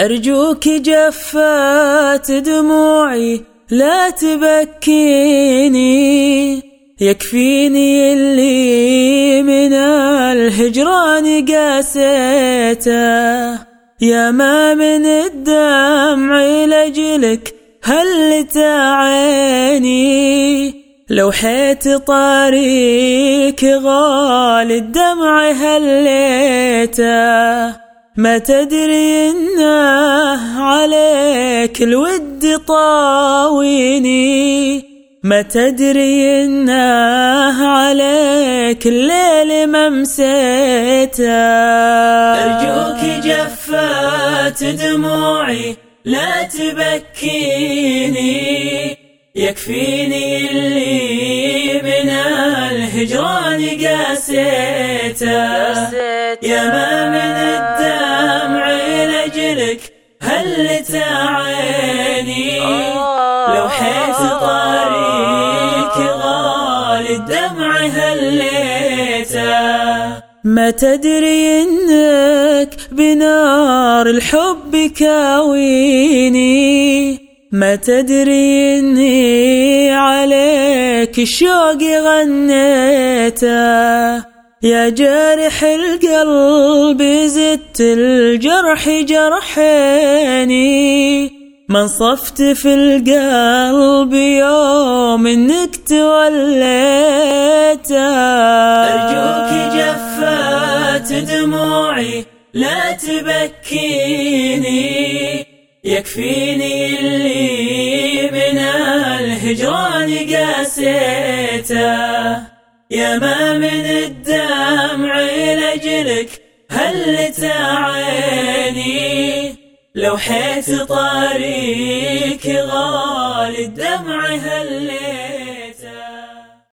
أرجوك جفات دموعي لا تبكيني. يكفيني اللي من الهجران قاسيته. يا ما من الدمع لجلك هل تعيني لو حيت طريق غالي الدمع هليته. ما تدري إنه عليك الود طاويني. ما تدري إنه عليك الليل ممسيته. أرجوك جفات دموعي لا تبكيني. يكفيني اللي من الهجران قاسيته. يا ما لجلك هل تعيني لو حيت طريق غالي الدمع هليته ما تدري إنك بنار الحب كاويني. ما تدري إني عليك الشوق غنيته يا جارح القلب زدت الجرح جرحيني. من صفت في القلب يوم انك توليته ارجوك جفات دموعي لا تبكيني. يكفيني اللي من الهجران قاسيته. يا ما من الدمع لجلك هل تعيني لو حيت طريق غالي الدمع هليت